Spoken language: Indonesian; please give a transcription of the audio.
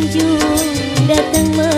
pengunjung datang